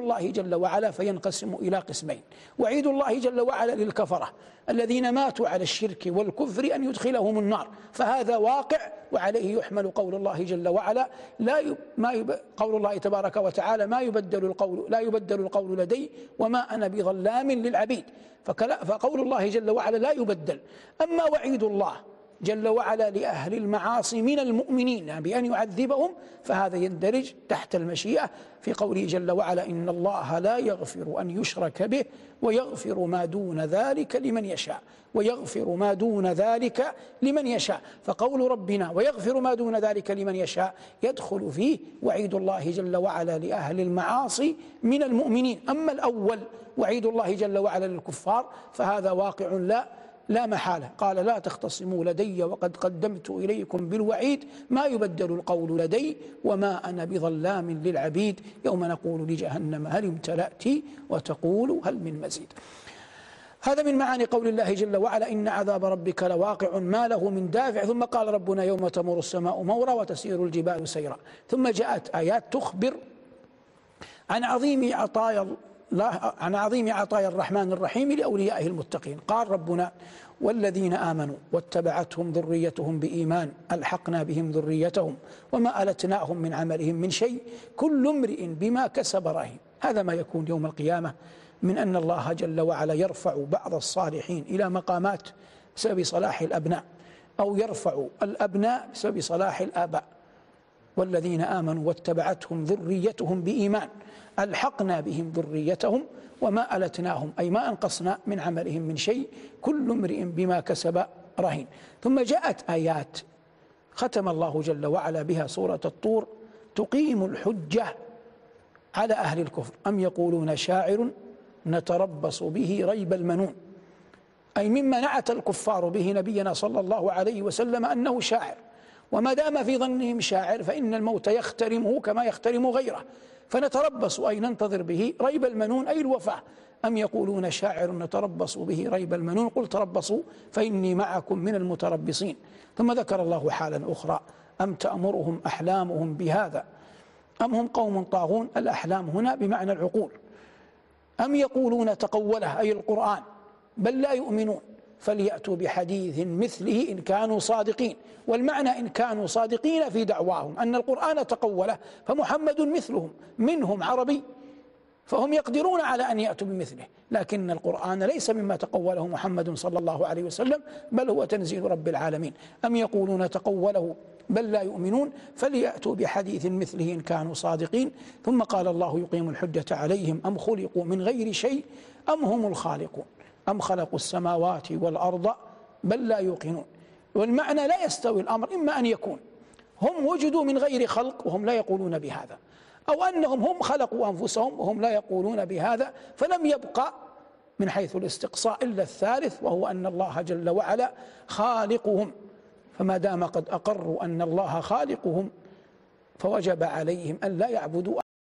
الله جل وعلا فينقسم إلى قسمين. وعيد الله جل وعلا للكفرة الذين ماتوا على الشرك والكفر أن يدخلهم النار. فهذا واقع وعليه يحمل قول الله جل وعلا لا يب ما يب قول الله تبارك وتعالى ما يبدل القول لا يبدل القول لدي وما أنا بظلام للعبيد. فقول الله جل وعلا لا يبدل. أما وعيد الله جل وعلا لأهل المعاصي من المؤمنين بأن يعذبهم فهذا يندرج تحت المشيئة في قوله جل وعلا إن الله لا يغفر أن يشرك به ويغفر ما دون ذلك لمن يشاء ويغفر ما دون ذلك لمن يشاء. فقول ربنا ويغفر ما دون ذلك لمن يشاء يدخل فيه وعيد الله جل وعلا لأهل المعاصي من المؤمنين. أما الأول وعيد الله جل وعلا للكفار فهذا واقع لا لا محالة. قال لا تختصموا لدي وقد قدمت إليكم بالوعيد ما يبدل القول لدي وما أنا بظلام للعبيد. يوم نقول لجهنم هل امتلأت وتقول هل من مزيد. هذا من معاني قول الله جل وعلا إن عذاب ربك لواقع ما له من دافع. ثم قال ربنا يوم تمر السماء مورا وتسير الجبال سيرا. ثم جاءت آيات تخبر عن عظيم عطايا عن عظيم عطايا الرحمن الرحيم لأوليائه المتقين. قال ربنا والذين آمنوا واتبعتهم ذريتهم بإيمان ألحقنا بهم ذريتهم وما ألتناهم من عملهم من شيء كل امرئ بما كسب رهين. هذا ما يكون يوم القيامة من أن الله جل وعلا يرفع بعض الصالحين إلى مقامات بسبب صلاح الأبناء أو يرفع الأبناء بسبب صلاح الآباء. والذين آمنوا واتبعتهم ذريتهم بإيمان ألحقنا بهم ذريتهم وما ألتناهم أي ما أنقصنا من عملهم من شيء كل امرئ بما كسب رهين. ثم جاءت آيات ختم الله جل وعلا بها سورة الطور تقيم الحجة على أهل الكفر. أم يقولون شاعر نتربص به ريب المنون؟ أي مما نعت الكفار به نبينا صلى الله عليه وسلم أنه شاعر. وما دام في ظنهم شاعر فإن الموت يخترمه كما يخترم غيره. فنتربص أي ننتظر به ريب المنون أي الوفاة أم يقولون شاعر نتربص به ريب المنون؟ قل تربصوا فإني معكم من المتربصين. ثم ذكر الله حالا أخرى أم تأمرهم أحلامهم بهذا؟ أم هم قوم طاغون؟ الأحلام هنا بمعنى العقول. أم يقولون تقوله أي القرآن بل لا يؤمنون. فليأتوا بحديث مثله إن كانوا صادقين. والمعنى إن كانوا صادقين في دعواهم أن القرآن تقوله فمحمد مثلهم منهم عربي فهم يقدرون على أن يأتوا بمثله. لكن القرآن ليس مما تقوله محمد صلى الله عليه وسلم بل هو تنزيل رب العالمين. أم يقولون تقوله بل لا يؤمنون؟ فليأتوا بحديث مثله إن كانوا صادقين. ثم قال الله يقيم الحجة عليهم أم خلقوا من غير شيء أم هم الخالقون؟ أم خلقوا السماوات والأرض بل لا يوقنون. والمعنى لا يستوي الأمر إما أن يكون هم وجدوا من غير خلق وهم لا يقولون بهذا أو أنهم هم خلقوا أنفسهم وهم لا يقولون بهذا فلم يبقى من حيث الاستقصاء إلا الثالث وهو أن الله جل وعلا خالقهم. فما دام قد أقروا أن الله خالقهم فوجب عليهم أن لا يعبدوا